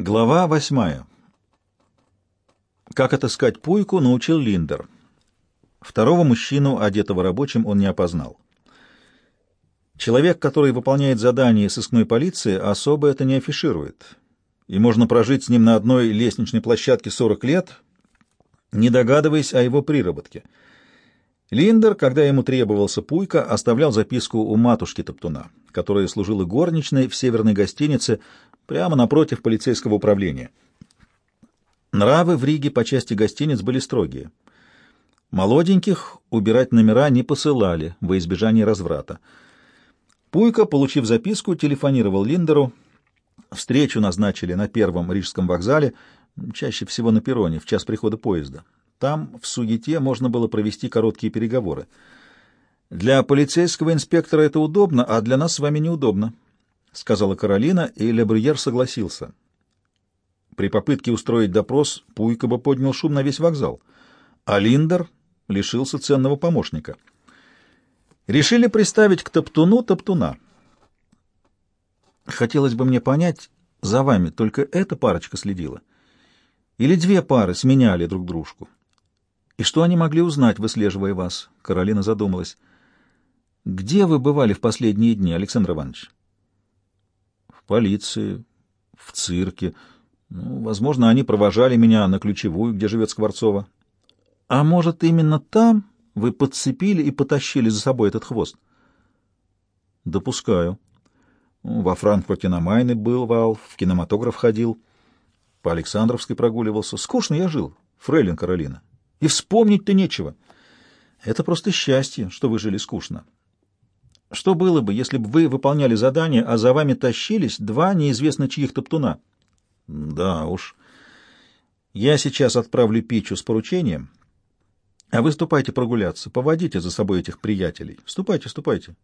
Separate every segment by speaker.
Speaker 1: Глава восьмая. Как отыскать пуйку, научил Линдер. Второго мужчину, одетого рабочим, он не опознал. Человек, который выполняет задание сыскной полиции, особо это не афиширует. И можно прожить с ним на одной лестничной площадке 40 лет, не догадываясь о его приработке. Линдер, когда ему требовался пуйка, оставлял записку у матушки Топтуна, которая служила горничной в северной гостинице прямо напротив полицейского управления. Нравы в Риге по части гостиниц были строгие. Молоденьких убирать номера не посылали во избежание разврата. Пуйка, получив записку, телефонировал Линдеру. Встречу назначили на первом рижском вокзале, чаще всего на перроне, в час прихода поезда. Там, в суете, можно было провести короткие переговоры. Для полицейского инспектора это удобно, а для нас с вами неудобно, — сказала Каролина, и Лебрюер согласился. При попытке устроить допрос Пуйка бы поднял шум на весь вокзал, а Линдер лишился ценного помощника. Решили приставить к Топтуну Топтуна. Хотелось бы мне понять, за вами только эта парочка следила? Или две пары сменяли друг дружку? И что они могли узнать, выслеживая вас? Каролина задумалась. Где вы бывали в последние дни, Александр Иванович? Полиции, в цирке. Ну, возможно, они провожали меня на ключевую, где живет Скворцова. А может, именно там вы подцепили и потащили за собой этот хвост? Допускаю. Во Франкфурте на Майне был в кинематограф ходил, по Александровской прогуливался. Скучно я жил, фрейлин Каролина. И вспомнить-то нечего. Это просто счастье, что вы жили скучно. Что было бы, если бы вы выполняли задание, а за вами тащились два неизвестно чьих топтуна? Да уж. Я сейчас отправлю Пичу с поручением, а вы ступайте прогуляться, поводите за собой этих приятелей. Ступайте, ступайте.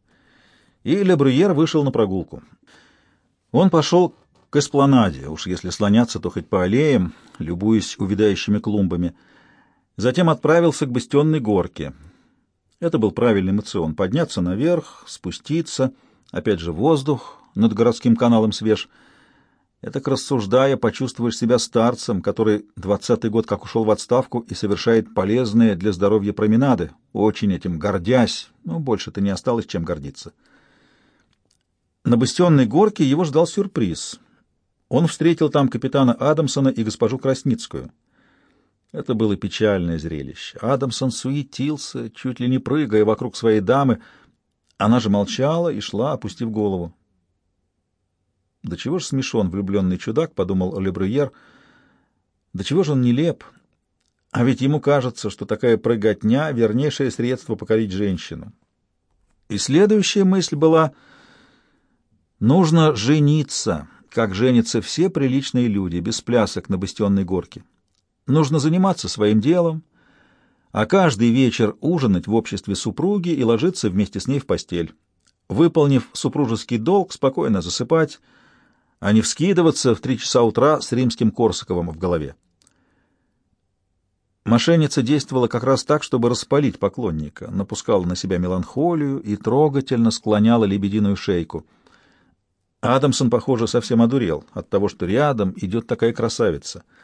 Speaker 1: И Лебрюер вышел на прогулку. Он пошел к эспланаде, уж если слоняться, то хоть по аллеям, любуясь увядающими клумбами. Затем отправился к бастионной горке — это был правильный мацион — подняться наверх, спуститься, опять же воздух над городским каналом свеж. Это, рассуждая, почувствуешь себя старцем, который двадцатый год как ушел в отставку и совершает полезные для здоровья променады, очень этим гордясь, но больше-то не осталось чем гордиться. На бастионной горке его ждал сюрприз. Он встретил там капитана Адамсона и госпожу Красницкую — это было печальное зрелище. Адамсон суетился, чуть ли не прыгая вокруг своей дамы. Она же молчала и шла, опустив голову. «Да чего ж смешон влюбленный чудак», — подумал Олебрюер. «Да чего же он нелеп? А ведь ему кажется, что такая прыготня — вернейшее средство покорить женщину». И следующая мысль была «Нужно жениться, как женятся все приличные люди, без плясок на бастионной горке». Нужно заниматься своим делом, а каждый вечер ужинать в обществе супруги и ложиться вместе с ней в постель. Выполнив супружеский долг, спокойно засыпать, а не вскидываться в три часа утра с римским Корсаковым в голове. Мошенница действовала как раз так, чтобы распалить поклонника, напускала на себя меланхолию и трогательно склоняла лебединую шейку. Адамсон, похоже, совсем одурел от того, что рядом идет такая красавица —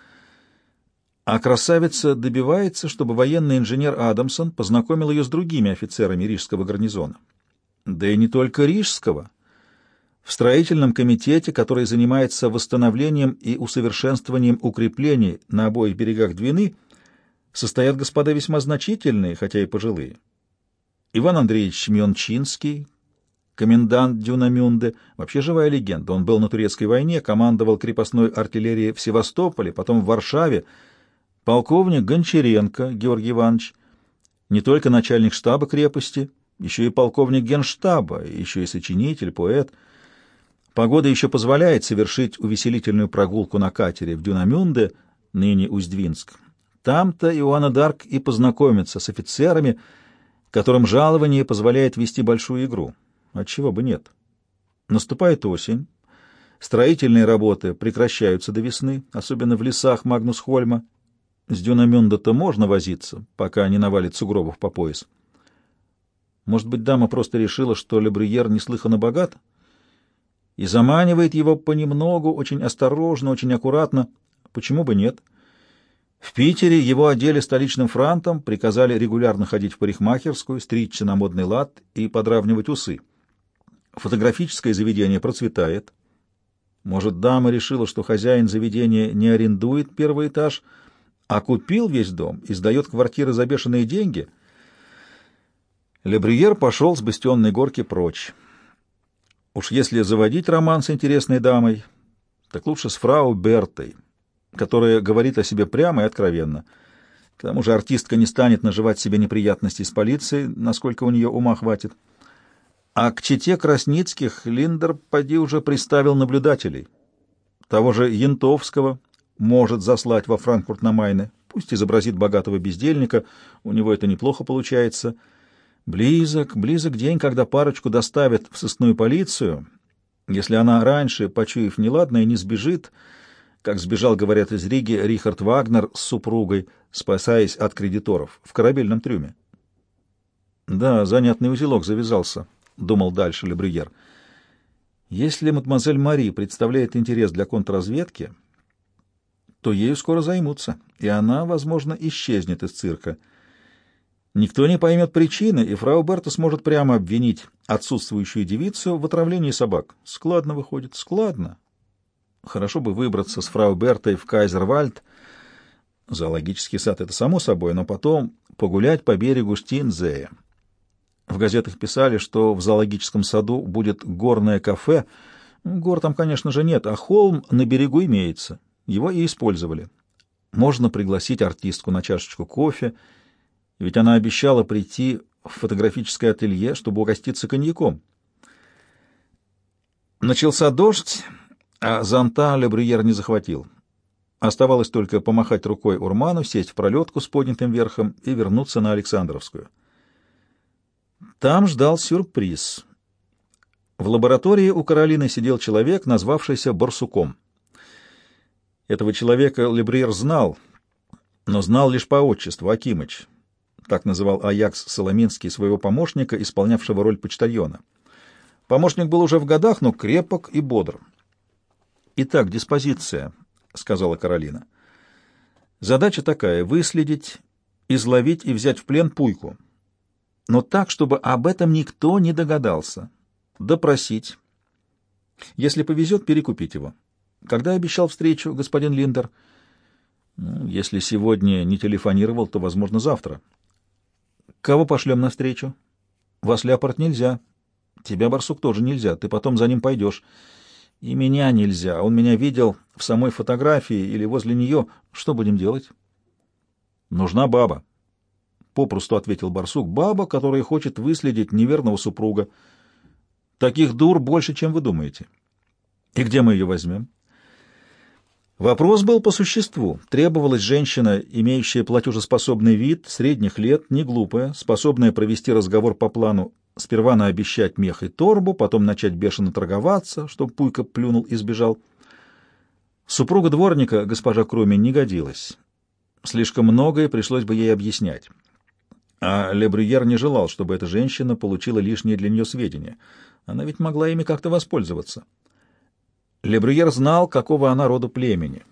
Speaker 1: а красавица добивается, чтобы военный инженер Адамсон познакомил ее с другими офицерами рижского гарнизона. Да и не только рижского. В строительном комитете, который занимается восстановлением и усовершенствованием укреплений на обоих берегах Двины, состоят господа весьма значительные, хотя и пожилые. Иван Андреевич Мьончинский, комендант Дюнамюнде, вообще живая легенда. Он был на турецкой войне, командовал крепостной артиллерией в Севастополе, потом в Варшаве, Полковник Гончаренко Георгий Иванович, не только начальник штаба крепости, еще и полковник генштаба, еще и сочинитель, поэт. Погода еще позволяет совершить увеселительную прогулку на катере в Дюнамюнде, ныне Усть-Двинск. Там-то Иоанна Дарк и познакомится с офицерами, которым жалование позволяет вести большую игру. Отчего бы нет. Наступает осень. Строительные работы прекращаются до весны, особенно в лесах Магнус-Хольма, с Дюнамюнда-то можно возиться, пока не навалит сугробов по пояс. Может быть, дама просто решила, что Лебрюер неслыханно богат? и заманивает его понемногу, очень осторожно, очень аккуратно. Почему бы нет? В Питере его одели столичным франтом, приказали регулярно ходить в парикмахерскую, стричься на модный лад и подравнивать усы. Фотографическое заведение процветает. Может, дама решила, что хозяин заведения не арендует первый этаж, а купил весь дом и сдает квартиры за бешеные деньги? Лебрюер пошел с бастионной горки прочь. Уж если заводить роман с интересной дамой, так лучше с фрау Бертой, которая говорит о себе прямо и откровенно. К тому же артистка не станет наживать себе неприятности с полицией, насколько у нее ума хватит. А к чете Красницких Линдер поди уже приставил наблюдателей. Того же Янтовского может заслать во Франкфурт на Майне. Пусть изобразит богатого бездельника, у него это неплохо получается. Близок, близок день, когда парочку доставят в сыскную полицию, если она раньше, почуяв неладное, не сбежит, как сбежал, говорят, из Риги Рихард Вагнер с супругой, спасаясь от кредиторов, в корабельном трюме. Да, занятный узелок завязался думал дальше Лебрюер. Если мадемуазель Мари представляет интерес для контрразведки, то ею скоро займутся, и она, возможно, исчезнет из цирка. Никто не поймет причины, и фрау Берта сможет прямо обвинить отсутствующую девицу в отравлении собак. Складно выходит, складно. Хорошо бы выбраться с фрау Бертой в Кайзервальд. Зоологический сад — это само собой, но потом погулять по берегу Штинзея. В газетах писали, что в зоологическом саду будет горное кафе. Гор там, конечно же, нет, а холм на берегу имеется. Его и использовали. Можно пригласить артистку на чашечку кофе, ведь она обещала прийти в фотографическое ателье, чтобы угоститься коньяком. Начался дождь, а зонта Лебрюер не захватил. Оставалось только помахать рукой Урману, сесть в пролетку с поднятым верхом и вернуться на Александровскую. Там ждал сюрприз. В лаборатории у Каролины сидел человек, назвавшийся Барсуком. Этого человека Лебриер знал, но знал лишь по отчеству Акимыч. Так называл Аякс Соломинский своего помощника, исполнявшего роль почтальона. Помощник был уже в годах, но крепок и бодр. «Итак, диспозиция», — сказала Каролина. «Задача такая — выследить, изловить и взять в плен Пуйку» но так, чтобы об этом никто не догадался. Допросить. Если повезет, перекупить его. Когда обещал встречу, господин Линдер? Ну, если сегодня не телефонировал, то, возможно, завтра. Кого пошлем навстречу? Вас, Леопард, нельзя. Тебя, Барсук, тоже нельзя. Ты потом за ним пойдешь. И меня нельзя. Он меня видел в самой фотографии или возле нее. Что будем делать? Нужна баба. — попросту ответил барсук. — Баба, которая хочет выследить неверного супруга. Таких дур больше, чем вы думаете. И где мы ее возьмем? Вопрос был по существу. Требовалась женщина, имеющая платежеспособный вид, средних лет, не глупая, способная провести разговор по плану, сперва наобещать мех и торбу, потом начать бешено торговаться, чтобы Пуйка плюнул и сбежал. Супруга дворника, госпожа Кроме, не годилась. Слишком многое пришлось бы ей объяснять. А Лебрюер не желал, чтобы эта женщина получила лишние для нее сведения. Она ведь могла ими как-то воспользоваться. Лебрюер знал, какого она рода племени.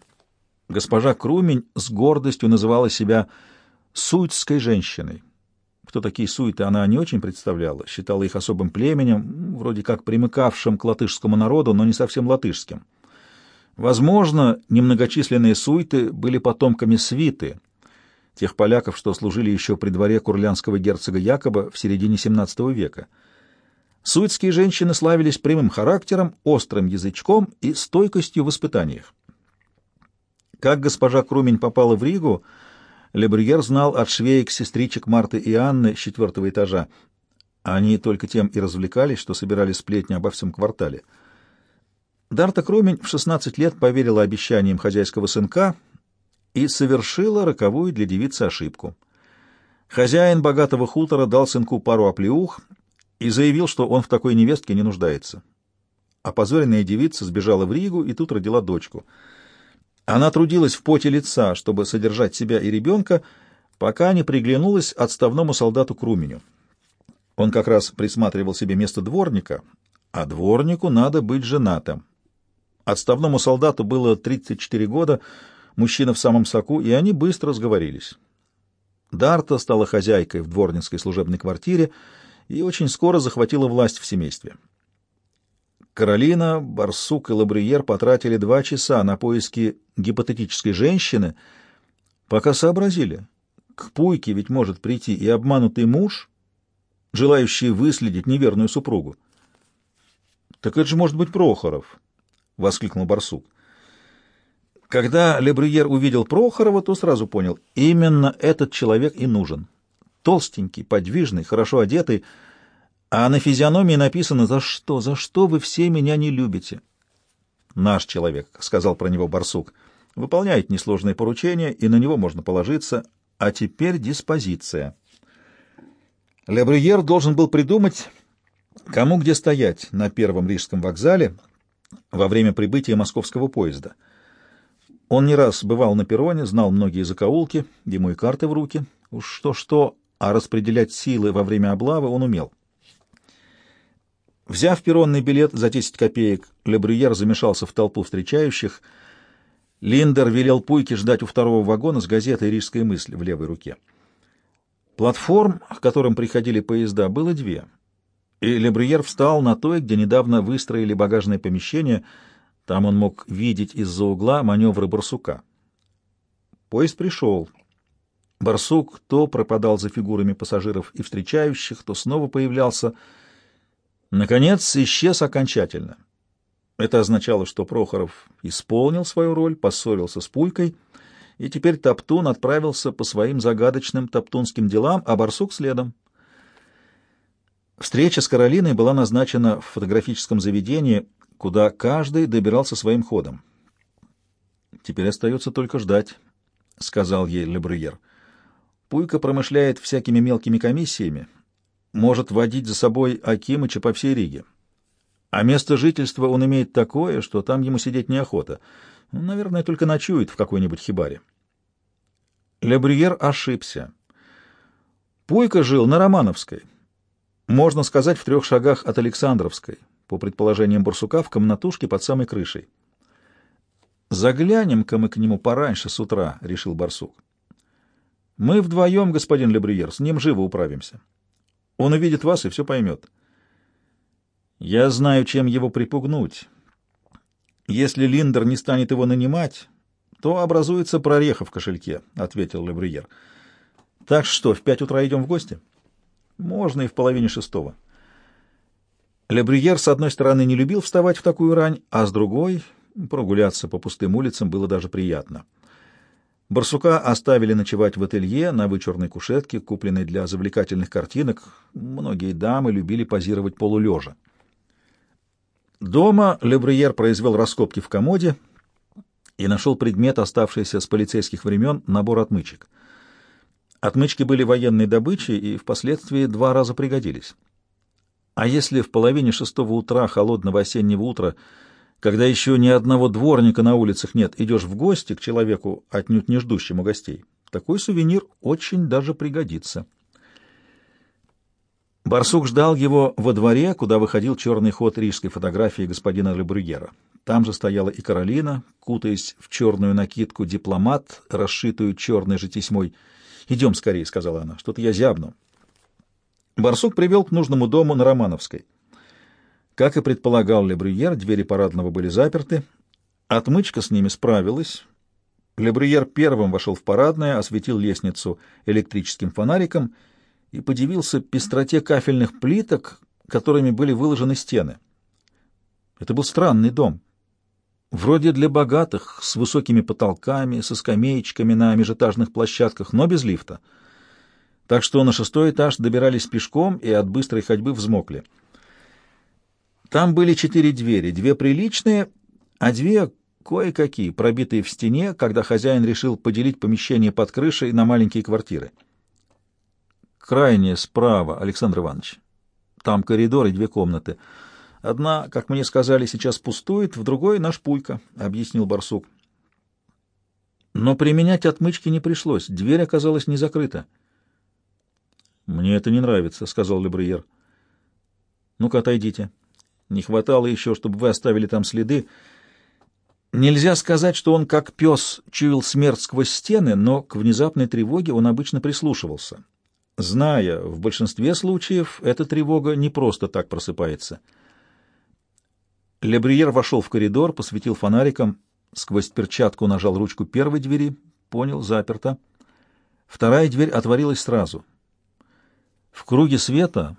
Speaker 1: Госпожа Крумень с гордостью называла себя суйтской женщиной. Кто такие суйты, она не очень представляла, считала их особым племенем, вроде как примыкавшим к латышскому народу, но не совсем латышским. Возможно, немногочисленные суйты были потомками свиты, тех поляков, что служили еще при дворе курлянского герцога Якоба в середине XVII века. Суицкие женщины славились прямым характером, острым язычком и стойкостью в испытаниях. Как госпожа Крумень попала в Ригу, Лебрюер знал от швеек сестричек Марты и Анны с четвертого этажа. Они только тем и развлекались, что собирали сплетни обо всем квартале. Дарта Крумень в 16 лет поверила обещаниям хозяйского сынка — и совершила роковую для девицы ошибку. Хозяин богатого хутора дал сынку пару оплеух и заявил, что он в такой невестке не нуждается. Опозоренная девица сбежала в Ригу и тут родила дочку. Она трудилась в поте лица, чтобы содержать себя и ребенка, пока не приглянулась отставному солдату Круменю. Он как раз присматривал себе место дворника, а дворнику надо быть женатым. Отставному солдату было 34 года, мужчина в самом соку, и они быстро сговорились. Дарта стала хозяйкой в дворницкой служебной квартире и очень скоро захватила власть в семействе. Каролина, Барсук и Лабриер потратили два часа на поиски гипотетической женщины, пока сообразили, к Пуйке ведь может прийти и обманутый муж, желающий выследить неверную супругу. — Так это же может быть Прохоров, — воскликнул Барсук. Когда Лебрюер увидел Прохорова, то сразу понял, именно этот человек и нужен. Толстенький, подвижный, хорошо одетый, а на физиономии написано «За что? За что вы все меня не любите?» «Наш человек», — сказал про него Барсук, — «выполняет несложные поручения, и на него можно положиться. А теперь диспозиция». Лебрюер должен был придумать, кому где стоять на первом рижском вокзале во время прибытия московского поезда — он не раз бывал на перроне, знал многие закоулки, ему и карты в руки. Уж что-что, а распределять силы во время облавы он умел. Взяв перронный билет за 10 копеек, Лебрюер замешался в толпу встречающих. Линдер велел Пуйке ждать у второго вагона с газетой «Рижская мысль» в левой руке. Платформ, к которым приходили поезда, было две, и Лебрюер встал на той, где недавно выстроили багажное помещение — там он мог видеть из-за угла маневры барсука. Поезд пришел. Барсук то пропадал за фигурами пассажиров и встречающих, то снова появлялся. Наконец, исчез окончательно. Это означало, что Прохоров исполнил свою роль, поссорился с Пулькой, и теперь Топтун отправился по своим загадочным топтунским делам, а Барсук следом. Встреча с Каролиной была назначена в фотографическом заведении куда каждый добирался своим ходом. «Теперь остается только ждать», — сказал ей Лебрюер. «Пуйка промышляет всякими мелкими комиссиями, может водить за собой Акимыча по всей Риге. А место жительства он имеет такое, что там ему сидеть неохота. Ну, наверное, только ночует в какой-нибудь хибаре». Лебрюер ошибся. Пуйка жил на Романовской, можно сказать, в трех шагах от Александровской, по предположениям Барсука, в комнатушке под самой крышей. «Заглянем-ка мы к нему пораньше, с утра», — решил Барсук. «Мы вдвоем, господин Лебриер, с ним живо управимся. Он увидит вас и все поймет». «Я знаю, чем его припугнуть. Если Линдер не станет его нанимать, то образуется прореха в кошельке», — ответил Лебриер. «Так что, в пять утра идем в гости?» «Можно и в половине шестого». Лебрюер, с одной стороны, не любил вставать в такую рань, а с другой — прогуляться по пустым улицам было даже приятно. Барсука оставили ночевать в ателье на вычурной кушетке, купленной для завлекательных картинок. Многие дамы любили позировать полулежа. Дома Лебрюер произвел раскопки в комоде и нашел предмет, оставшийся с полицейских времен, набор отмычек. Отмычки были военной добычей и впоследствии два раза пригодились. А если в половине шестого утра, холодного осеннего утра, когда еще ни одного дворника на улицах нет, идешь в гости к человеку, отнюдь не ждущему гостей, такой сувенир очень даже пригодится. Барсук ждал его во дворе, куда выходил черный ход рижской фотографии господина Лебрюгера. Там же стояла и Каролина, кутаясь в черную накидку дипломат, расшитую черной же тесьмой. «Идем скорее», — сказала она, — «что-то я зябну». Барсук привел к нужному дому на Романовской. Как и предполагал Лебрюер, двери парадного были заперты. Отмычка с ними справилась. Лебрюер первым вошел в парадное, осветил лестницу электрическим фонариком и подивился пестроте кафельных плиток, которыми были выложены стены. Это был странный дом. Вроде для богатых, с высокими потолками, со скамеечками на межэтажных площадках, но без лифта — так что на шестой этаж добирались пешком и от быстрой ходьбы взмокли. Там были четыре двери, две приличные, а две кое-какие, пробитые в стене, когда хозяин решил поделить помещение под крышей на маленькие квартиры. Крайняя справа, Александр Иванович. Там коридор и две комнаты. Одна, как мне сказали, сейчас пустует, в другой — наш пулька, — объяснил барсук. Но применять отмычки не пришлось, дверь оказалась не закрыта. «Мне это не нравится», — сказал Лебриер. «Ну-ка, отойдите». Не хватало еще, чтобы вы оставили там следы. Нельзя сказать, что он, как пес, чуял смерть сквозь стены, но к внезапной тревоге он обычно прислушивался. Зная, в большинстве случаев эта тревога не просто так просыпается. Лебриер вошел в коридор, посветил фонариком, сквозь перчатку нажал ручку первой двери, понял, заперто. Вторая дверь отворилась сразу. В круге света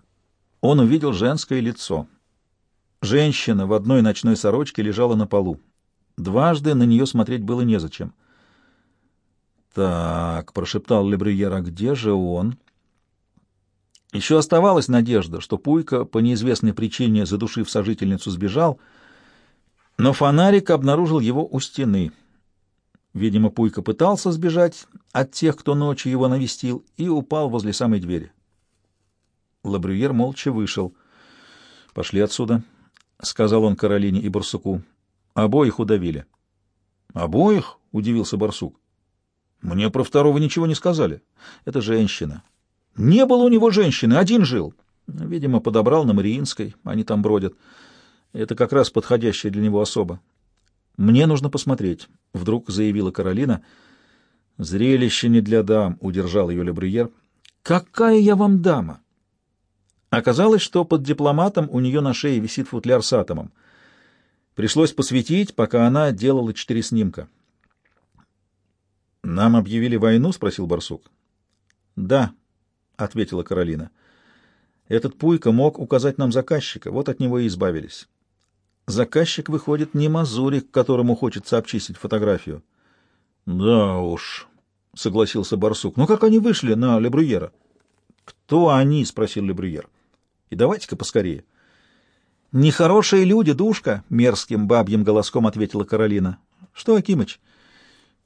Speaker 1: он увидел женское лицо. Женщина в одной ночной сорочке лежала на полу. Дважды на нее смотреть было незачем. «Так», — прошептал Лебрюер, — «а где же он?» Еще оставалась надежда, что Пуйка, по неизвестной причине задушив сожительницу, сбежал, но фонарик обнаружил его у стены. Видимо, Пуйка пытался сбежать от тех, кто ночью его навестил, и упал возле самой двери. Лабрюер молча вышел. «Пошли отсюда», — сказал он Каролине и Барсуку. Обоих удавили. Обоих? удивился барсук. Мне про второго ничего не сказали. Это женщина. Не было у него женщины, один жил. Видимо, подобрал на Мариинской, они там бродят. Это как раз подходящая для него особа. Мне нужно посмотреть, вдруг заявила Каролина. Зрелище не для дам, удержал ее Лебрюер. Какая я вам дама? Оказалось, что под дипломатом у нее на шее висит футляр с атомом. Пришлось посветить, пока она делала четыре снимка. «Нам объявили войну?» — спросил барсук. «Да», — ответила Каролина. «Этот Пуйка мог указать нам заказчика, вот от него и избавились. Заказчик, выходит, не Мазурик, которому хочется обчистить фотографию». «Да уж», — согласился барсук. «Ну как они вышли на Лебрюера?» «Кто они?» — спросил Лебрюер. «И давайте-ка поскорее». «Нехорошие люди, душка!» — мерзким бабьим голоском ответила Каролина. «Что, Акимыч,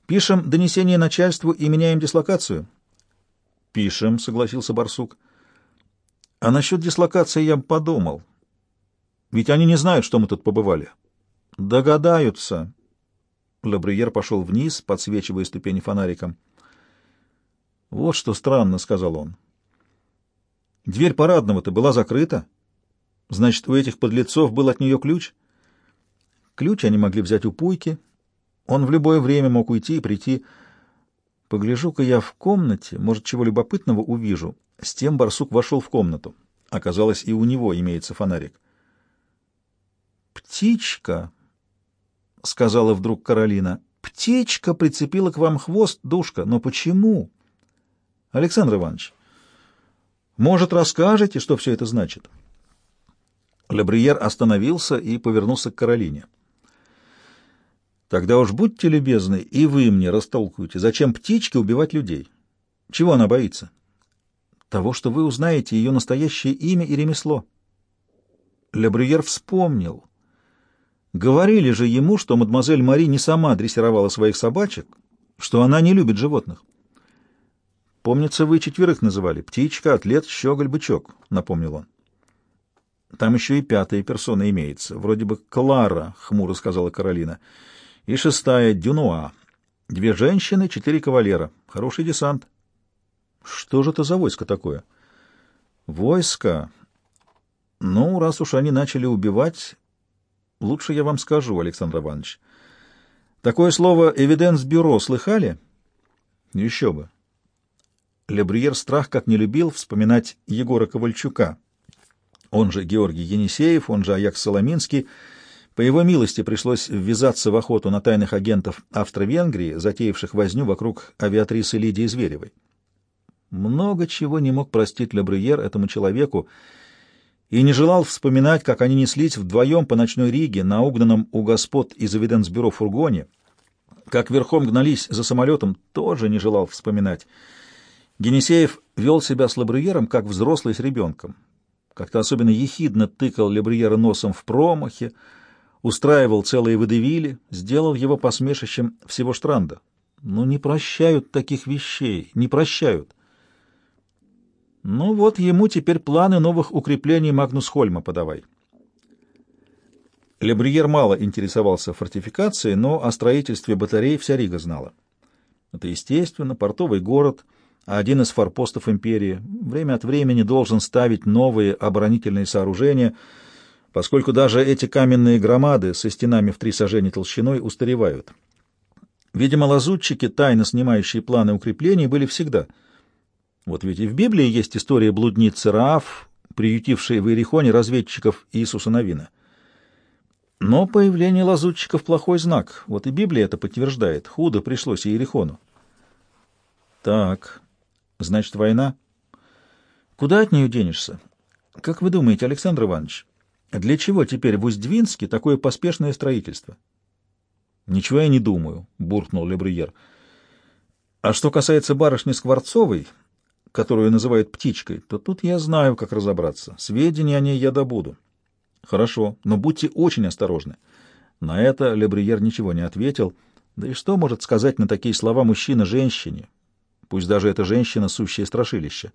Speaker 1: пишем донесение начальству и меняем дислокацию?» «Пишем», — согласился барсук. «А насчет дислокации я подумал. Ведь они не знают, что мы тут побывали». «Догадаются». Лабриер пошел вниз, подсвечивая ступени фонариком. «Вот что странно», — сказал он. «Дверь парадного-то была закрыта». Значит, у этих подлецов был от нее ключ? Ключ они могли взять у Пуйки. Он в любое время мог уйти и прийти. Погляжу-ка я в комнате, может, чего любопытного увижу. С тем барсук вошел в комнату. Оказалось, и у него имеется фонарик. «Птичка!» — сказала вдруг Каролина. «Птичка прицепила к вам хвост, душка. Но почему?» «Александр Иванович, может, расскажете, что все это значит?» Лебриер остановился и повернулся к Каролине. «Тогда уж будьте любезны, и вы мне растолкуйте, зачем птичке убивать людей? Чего она боится?» «Того, что вы узнаете ее настоящее имя и ремесло». Лебриер вспомнил. Говорили же ему, что мадемуазель Мари не сама дрессировала своих собачек, что она не любит животных. «Помнится, вы четверых называли. Птичка, атлет, щеголь, бычок», — напомнил он. Там еще и пятая персона имеется, вроде бы Клара, — хмуро сказала Каролина, — и шестая — Дюнуа. Две женщины, четыре кавалера. Хороший десант. Что же это за войско такое? Войско? Ну, раз уж они начали убивать, лучше я вам скажу, Александр Иванович. Такое слово «эвиденс-бюро» слыхали? Еще бы. Лебриер страх как не любил вспоминать Егора Ковальчука, он же Георгий Енисеев, он же Аякс Соломинский. По его милости пришлось ввязаться в охоту на тайных агентов Австро-Венгрии, затеявших возню вокруг авиатрисы Лидии Зверевой. Много чего не мог простить Лебрюер этому человеку и не желал вспоминать, как они неслись вдвоем по ночной Риге на угнанном у господ из Эвиденсбюро фургоне, как верхом гнались за самолетом, тоже не желал вспоминать. Генесеев вел себя с Лабрюером, как взрослый с ребенком, как-то особенно ехидно тыкал Лебриера носом в промахе, устраивал целые выдавили, сделал его посмешищем всего Штранда. Ну, не прощают таких вещей, не прощают. Ну вот ему теперь планы новых укреплений Магнус-Хольма подавай. Лебриер мало интересовался фортификацией, но о строительстве батарей вся Рига знала. Это, естественно, портовый город — один из форпостов империи, время от времени должен ставить новые оборонительные сооружения. поскольку даже эти каменные громады со стенами в три сажени толщиной устаревают. Видимо, лазутчики, тайно снимающие планы укреплений, были всегда. Вот ведь и в Библии есть история блудницы Раав, приютившей в Иерихоне разведчиков Иисуса Новина. Но появление лазутчиков — плохой знак. Вот и Библия это подтверждает. Худо пришлось Иерихону. Так, значит, война? Куда от нее денешься? Как вы думаете, Александр Иванович, для чего теперь в Усть-Двинске такое поспешное строительство? Ничего я не думаю, буркнул Лебрюер. А что касается барышни Скворцовой, которую называют птичкой, то тут я знаю, как разобраться. Сведения о ней я добуду. Хорошо, но будьте очень осторожны. На это Лебриер ничего не ответил. Да и что может сказать на такие слова мужчина женщине? Пусть даже эта женщина — сущее страшилище.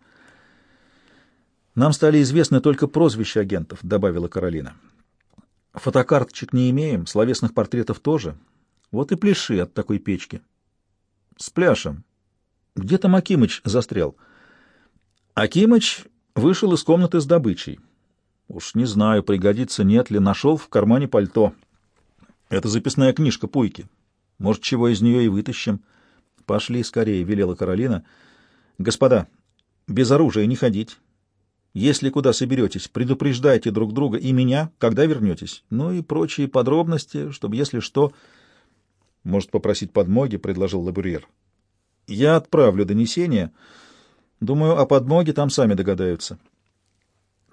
Speaker 1: «Нам стали известны только прозвища агентов», — добавила Каролина. «Фотокарточек не имеем, словесных портретов тоже. Вот и пляши от такой печки». «С пляшем. Где там Акимыч застрял?» Акимыч вышел из комнаты с добычей. Уж не знаю, пригодится, нет ли, нашел в кармане пальто. Это записная книжка Пуйки. Может, чего из нее и вытащим. Пошли скорее, — велела Каролина. Господа, без оружия не ходить. Если куда соберетесь, предупреждайте друг друга и меня, когда вернетесь. Ну и прочие подробности, чтобы, если что... Может, попросить подмоги, — предложил Лабурьер. Я отправлю донесение. Думаю, о подмоге там сами догадаются.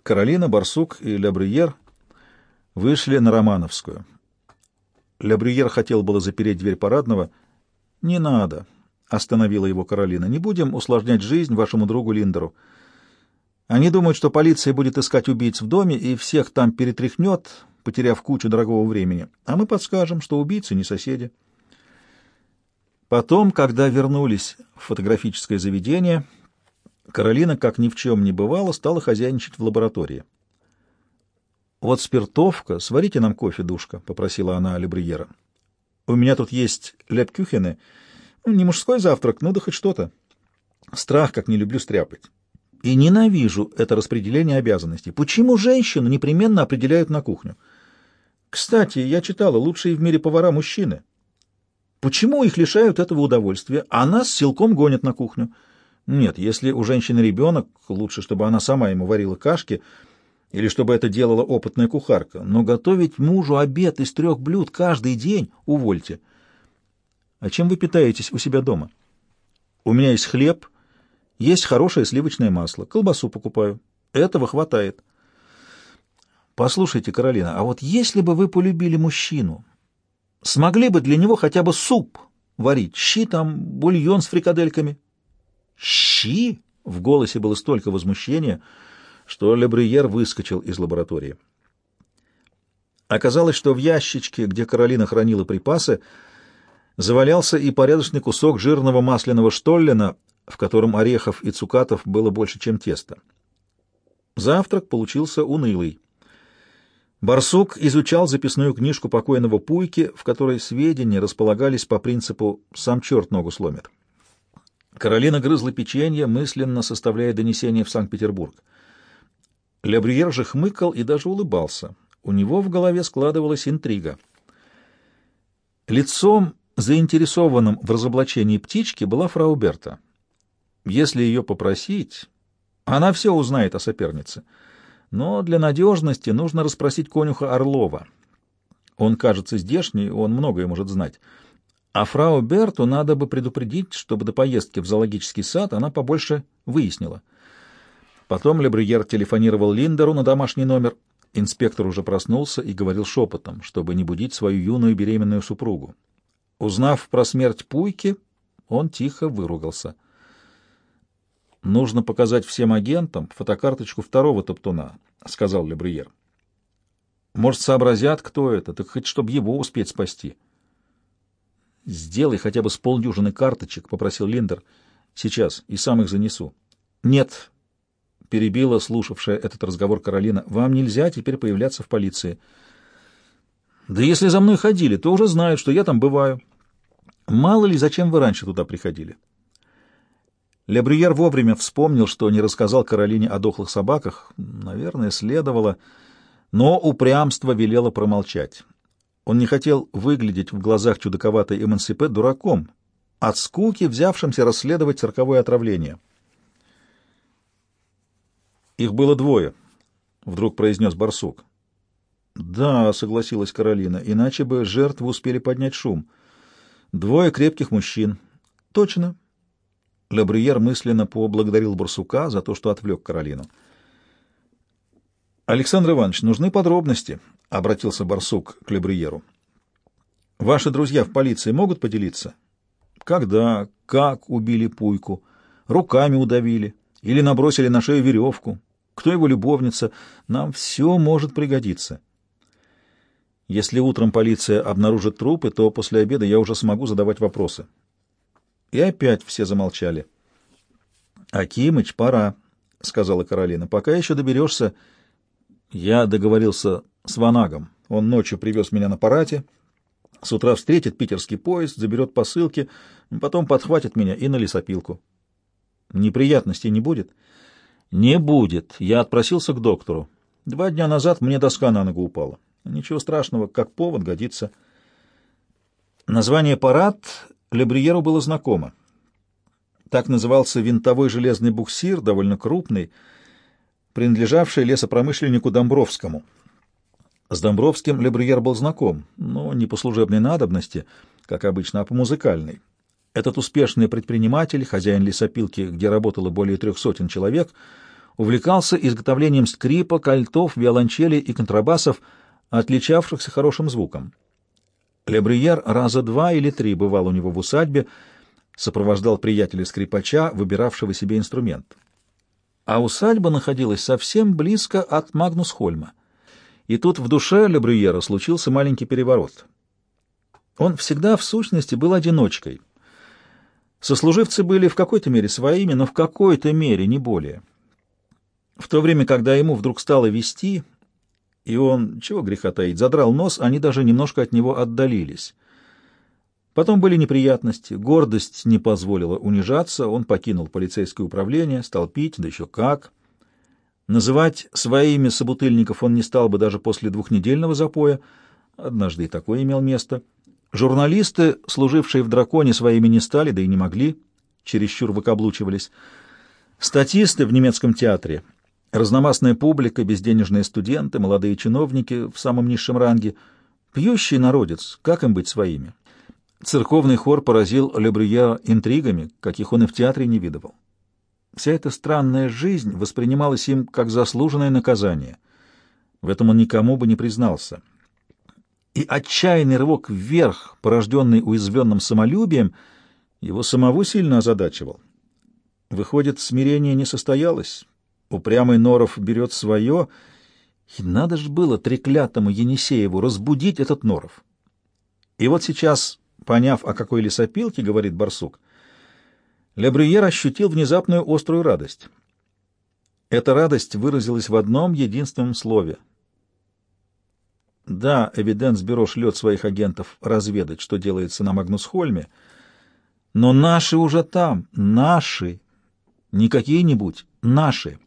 Speaker 1: Каролина, Барсук и Лябрюер вышли на Романовскую. Лябрюер хотел было запереть дверь парадного. «Не надо», — остановила его Каролина. «Не будем усложнять жизнь вашему другу Линдеру. Они думают, что полиция будет искать убийц в доме и всех там перетряхнет, потеряв кучу дорогого времени. А мы подскажем, что убийцы не соседи». Потом, когда вернулись в фотографическое заведение, Каролина, как ни в чем не бывало, стала хозяйничать в лаборатории. «Вот спиртовка, сварите нам кофе, душка», — попросила она Лебриера. «У меня тут есть лепкюхены. Не мужской завтрак, ну да хоть что-то. Страх, как не люблю стряпать. И ненавижу это распределение обязанностей. Почему женщину непременно определяют на кухню? Кстати, я читала, лучшие в мире повара мужчины. Почему их лишают этого удовольствия, а нас силком гонят на кухню?» Нет, если у женщины ребенок, лучше, чтобы она сама ему варила кашки, или чтобы это делала опытная кухарка. Но готовить мужу обед из трех блюд каждый день — увольте. А чем вы питаетесь у себя дома? У меня есть хлеб, есть хорошее сливочное масло, колбасу покупаю. Этого хватает. Послушайте, Каролина, а вот если бы вы полюбили мужчину, смогли бы для него хотя бы суп варить, щи там, бульон с фрикадельками? «Щи?» — в голосе было столько возмущения, что Лебриер выскочил из лаборатории. Оказалось, что в ящичке, где Каролина хранила припасы, завалялся и порядочный кусок жирного масляного штоллена, в котором орехов и цукатов было больше, чем теста. Завтрак получился унылый. Барсук изучал записную книжку покойного Пуйки, в которой сведения располагались по принципу «сам черт ногу сломит». Каролина грызла печенье, мысленно составляя донесение в Санкт-Петербург. Лебрюер же хмыкал и даже улыбался. У него в голове складывалась интрига. Лицом, заинтересованным в разоблачении птички, была фрау Берта. Если ее попросить, она все узнает о сопернице. Но для надежности нужно расспросить конюха Орлова. Он, кажется, здешний, он многое может знать. А фрау Берту надо бы предупредить, чтобы до поездки в зоологический сад она побольше выяснила. Потом Лебрюер телефонировал Линдеру на домашний номер. Инспектор уже проснулся и говорил шепотом, чтобы не будить свою юную беременную супругу. Узнав про смерть Пуйки, он тихо выругался. «Нужно показать всем агентам фотокарточку второго топтуна», — сказал Лебрюер. «Может, сообразят, кто это, так хоть чтобы его успеть спасти». «Сделай хотя бы с полдюжины карточек», — попросил Линдер. «Сейчас, и сам их занесу». «Нет», — перебила слушавшая этот разговор Каролина, — «вам нельзя теперь появляться в полиции». «Да если за мной ходили, то уже знают, что я там бываю. Мало ли, зачем вы раньше туда приходили». Лебрюер вовремя вспомнил, что не рассказал Каролине о дохлых собаках. Наверное, следовало... но упрямство велело промолчать. Он не хотел выглядеть в глазах чудаковатой эмансипе дураком, от скуки взявшимся расследовать цирковое отравление. «Их было двое», — вдруг произнес барсук. «Да», — согласилась Каролина, — «иначе бы жертвы успели поднять шум. Двое крепких мужчин». «Точно». Лебрюер мысленно поблагодарил барсука за то, что отвлек Каролину. «Александр Иванович, нужны подробности», — обратился барсук к Лебрюеру. «Ваши друзья в полиции могут поделиться?» Когда, как убили Пуйку, руками удавили или набросили на шею веревку, кто его любовница, нам все может пригодиться. Если утром полиция обнаружит трупы, то после обеда я уже смогу задавать вопросы. И опять все замолчали. — Акимыч, пора, — сказала Каролина. — Пока еще доберешься... Я договорился с Ванагом. Он ночью привез меня на парате, с утра встретит питерский поезд, заберет посылки, потом подхватит меня и на лесопилку. Неприятностей не будет? Не будет. Я отпросился к доктору. Два дня назад мне доска на ногу упала. Ничего страшного, как повод годится. Название «Парад» Лебриеру было знакомо. Так назывался винтовой железный буксир, довольно крупный, принадлежавший лесопромышленнику Домбровскому — с Домбровским Лебрюер был знаком, но не по служебной надобности, как обычно, а по музыкальной. Этот успешный предприниматель, хозяин лесопилки, где работало более трех сотен человек, увлекался изготовлением скрипок, альтов, виолончелей и контрабасов, отличавшихся хорошим звуком. Лебрюер раза два или три бывал у него в усадьбе, сопровождал приятеля-скрипача, выбиравшего себе инструмент. А усадьба находилась совсем близко от Магнус-Хольма — и тут в душе Лебрюера случился маленький переворот. Он всегда, в сущности, был одиночкой. Сослуживцы были в какой-то мере своими, но в какой-то мере, не более. В то время, когда ему вдруг стало вести, и он, чего греха таить, задрал нос, они даже немножко от него отдалились. Потом были неприятности, гордость не позволила унижаться, он покинул полицейское управление, стал пить, да еще как — Называть своими собутыльников он не стал бы даже после двухнедельного запоя. Однажды и такое имел место. Журналисты, служившие в «Драконе», своими не стали, да и не могли, чересчур выкаблучивались. Статисты в немецком театре, разномастная публика, безденежные студенты, молодые чиновники в самом низшем ранге, пьющий народец, как им быть своими? Церковный хор поразил Лебрюя интригами, каких он и в театре не видывал. Вся эта странная жизнь воспринималась им как заслуженное наказание. В этом он никому бы не признался. И отчаянный рывок вверх, порожденный уязвленным самолюбием, его самого сильно озадачивал. Выходит, смирение не состоялось. Упрямый Норов берет свое, и надо же было треклятому Енисееву разбудить этот Норов. И вот сейчас, поняв, о какой лесопилке говорит барсук, Лебрюер ощутил внезапную острую радость. Эта радость выразилась в одном единственном слове. Да, Эвиденс-бюро шлет своих агентов разведать, что делается на Магнусхольме, но наши уже там, наши, не какие-нибудь, наши.